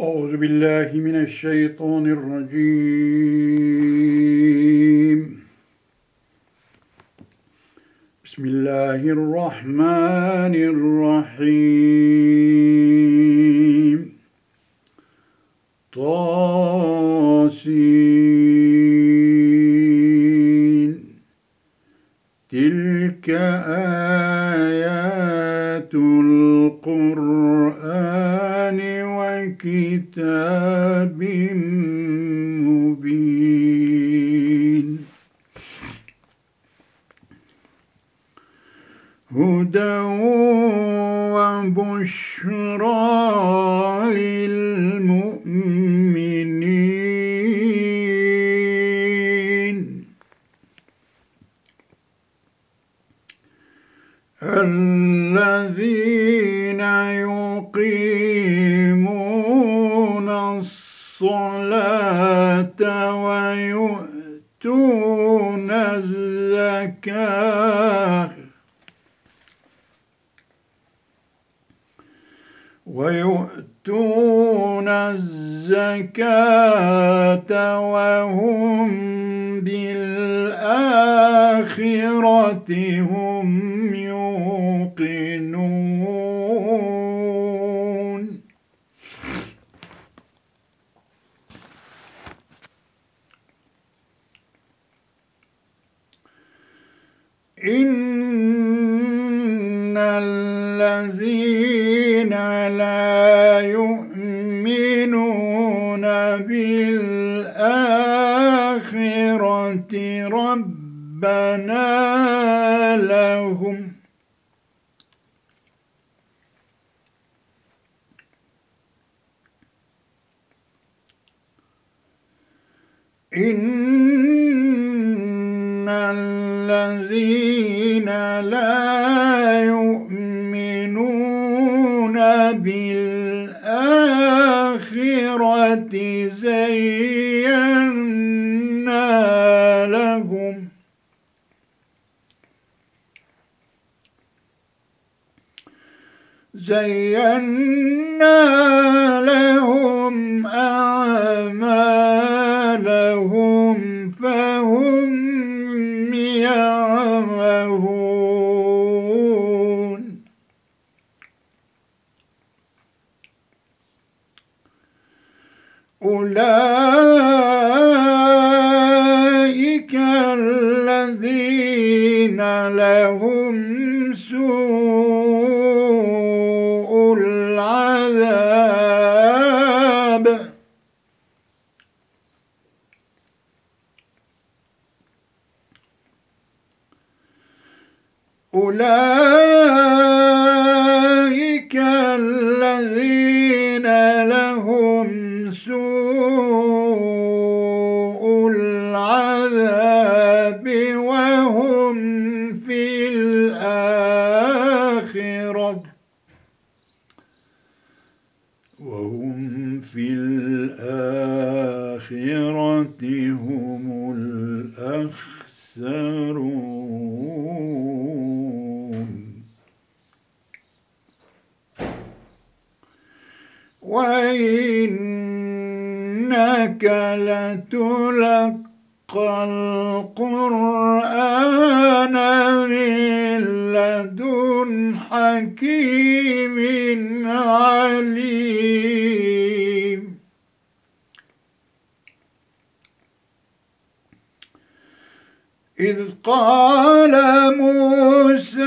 أعوذ بالله من الشيطان الرجيم. بسم الله الرحمن الرحيم. طاسين. تلك آيات القرآن. وكتاب مبين. هدى وبشرى وهم بالآخرة هم يوقنون إن الذين لا يؤمنون بالآخرة ربنا لهم. إن الذين لا يؤمنون بالآخرة زينا زينا لهم أعمالهم فهم يعمهون. أولئك أولئك الذين لهم سوء العذاب وهم في الآخرة. وهم في الآخرة هم الأخسرون. لتلقى القرآن من لدن حكيم عليم. إذ قال موسى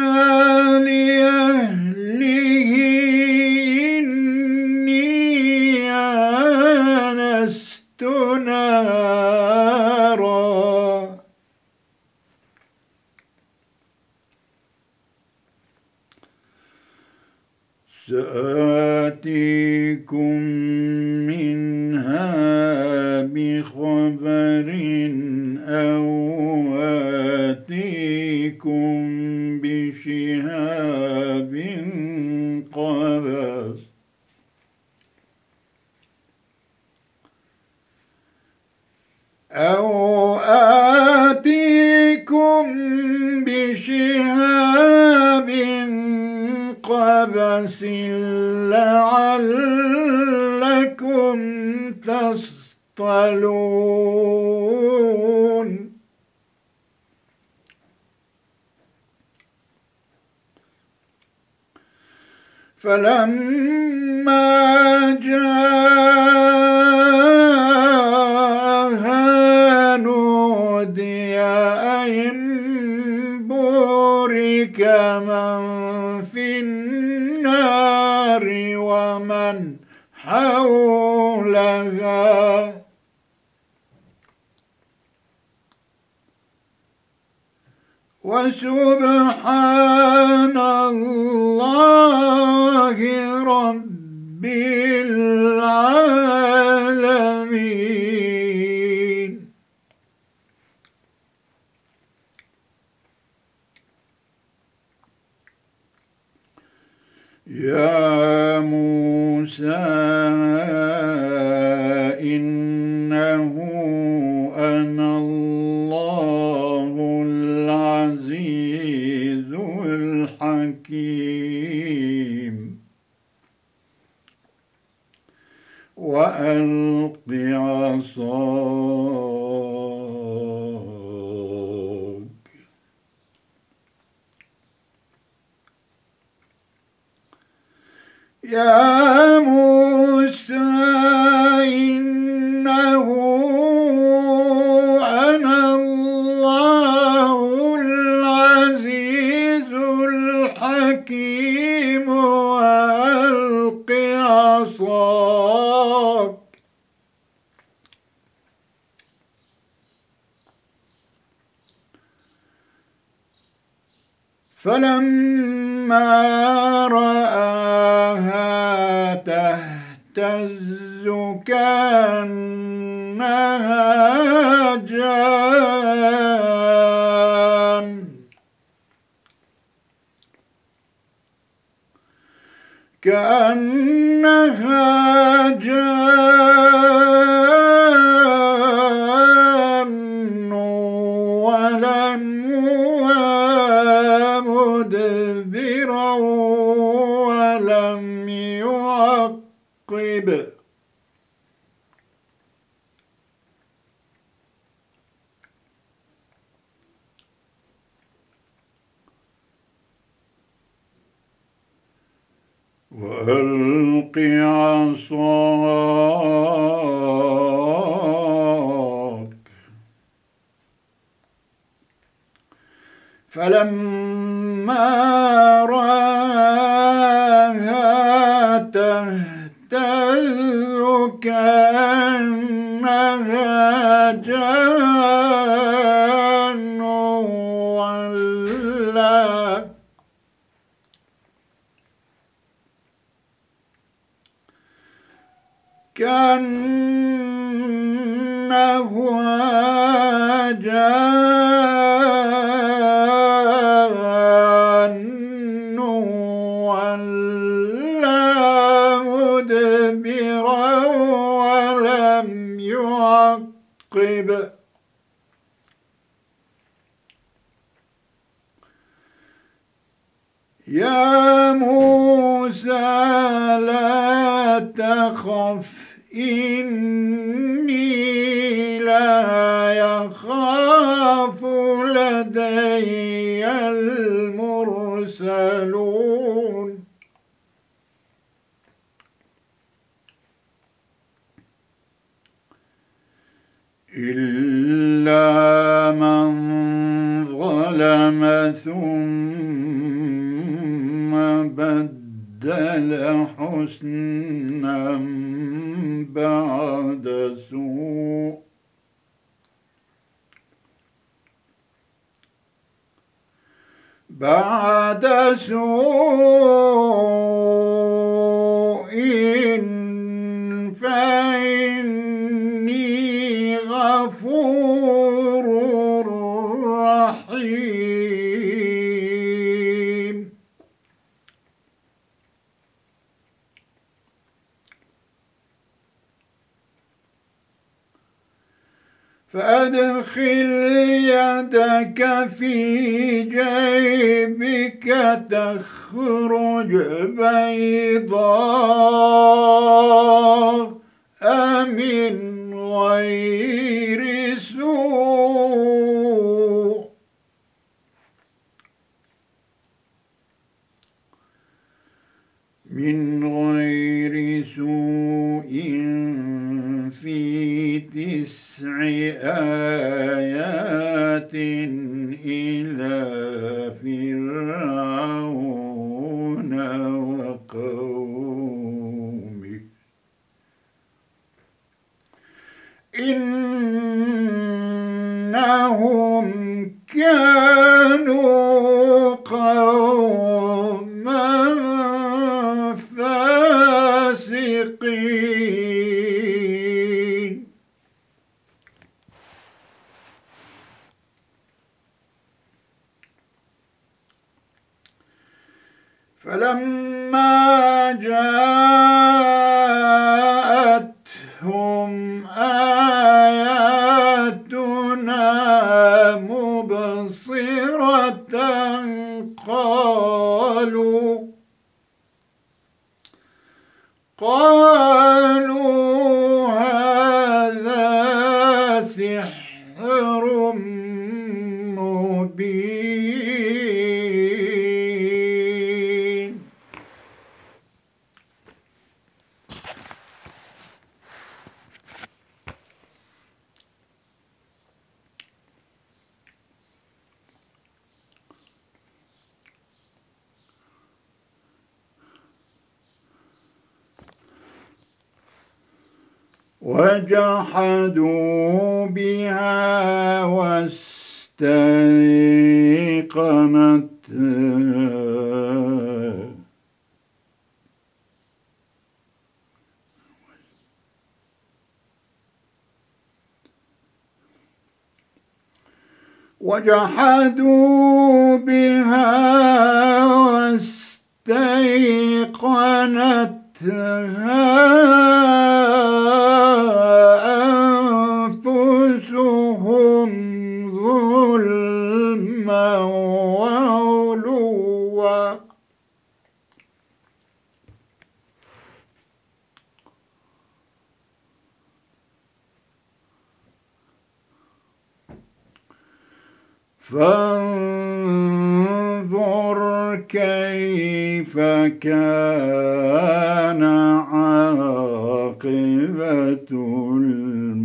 لأهله سآتيكم منها بخبر أو فلم يا موسى. فلما رآها تهتز كأنها جان. كأنها جان. يا موسى لا تخف. بعد سوء. بعد سوء. فأدخل يدك في جيبك تخرج بيضاء من غير سوء. من غير سوء في تسع تسع آيات إلى فرعون وقومه. إنهم كانوا قالوا وجحدوا بها واستيقنتها وجحدوا بها واستيقنتها. فانظر كيف كان عاقبة المفسدين.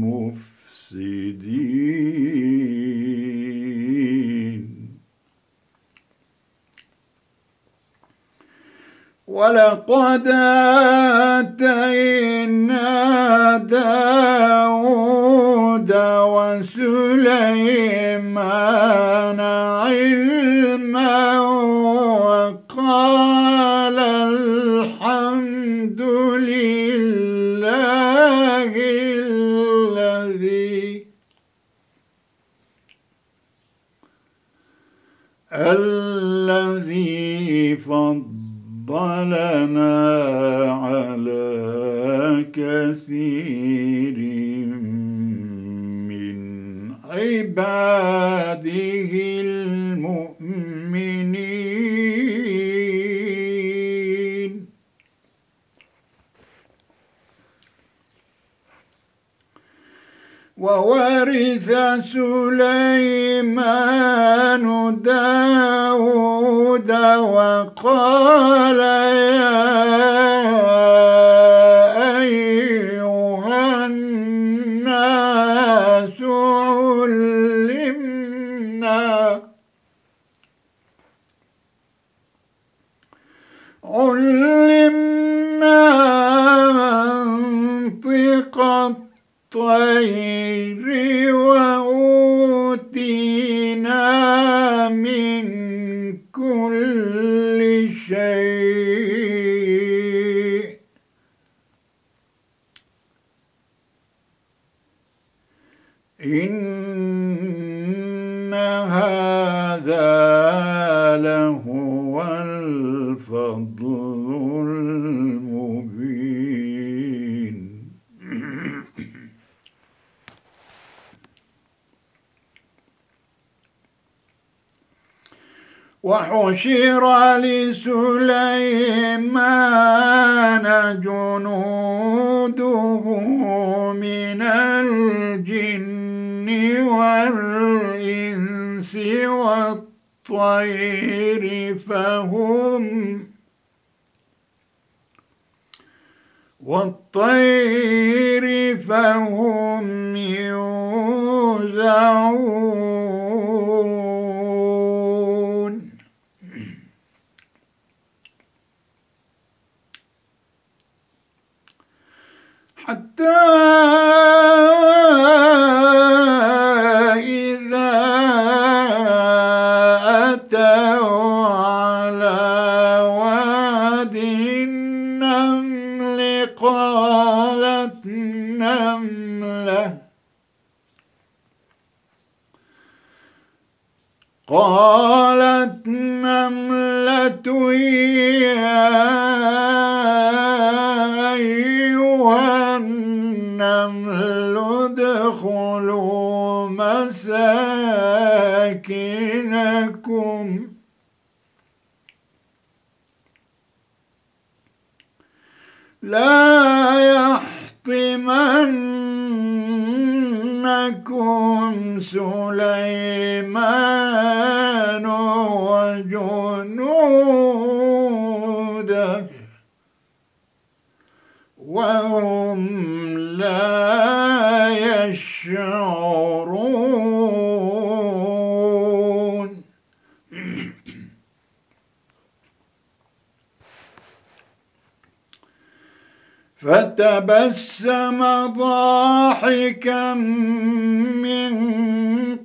ولقد آتينا داود وسليمان. داود وقال إن هذا لهو الفضل المبين وحشر لسليمان جنوده من الجن والإنس والطير فهم والطير فهم يوزعون. قالت نملة يا أيها النمل ادخلوا مساكنكم. لا يحطمنكم سليمان يشعرون. فتبسم ضاحكا من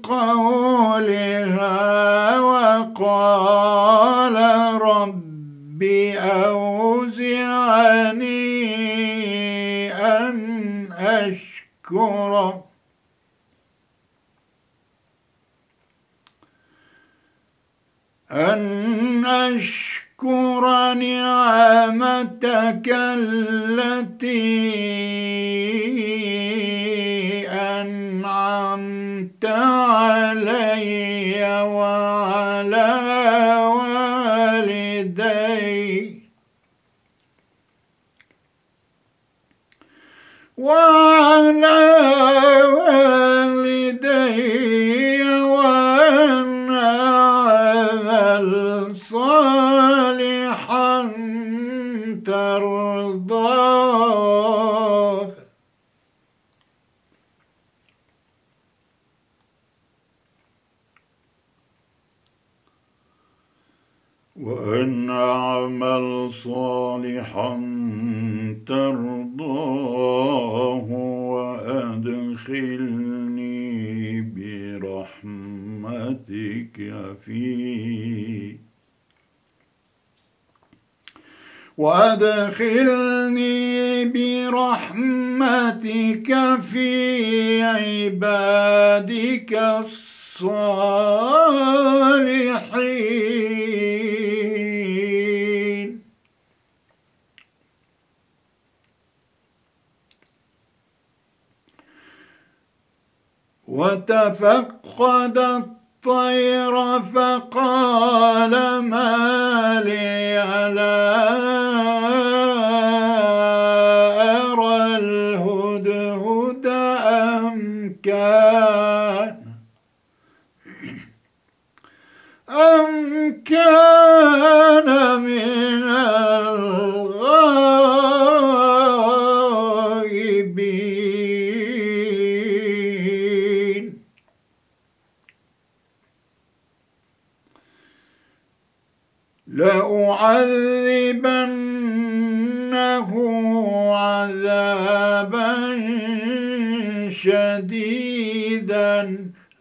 قولها وقال أن أشكر نعمتك التي أنعمت علي وعلى والدي. وعلى وأن أعمل صالحا ترضاه وأدخلني برحمتك في وأدخلني برحمتك في عبادك الصالحين. وتفقد الطير فقال ما لي لا أرى الهدهد أم كان أم كان من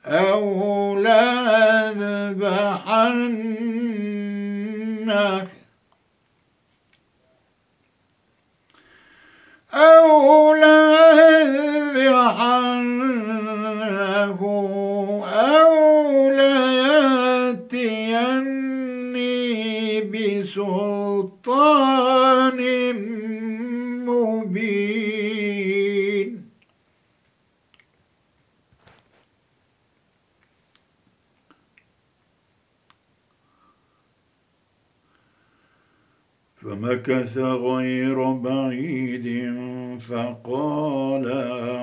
أو لأذبحنه أو لأذبحنه أو ليأتيني بسلطان فمكث غير بعيد فقال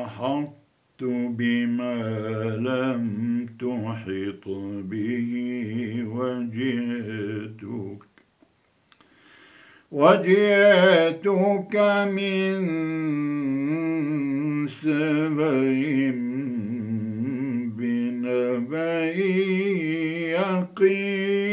أحط بما لم تحط به وجئتك. وجئتك من سبع بنبأ يقين.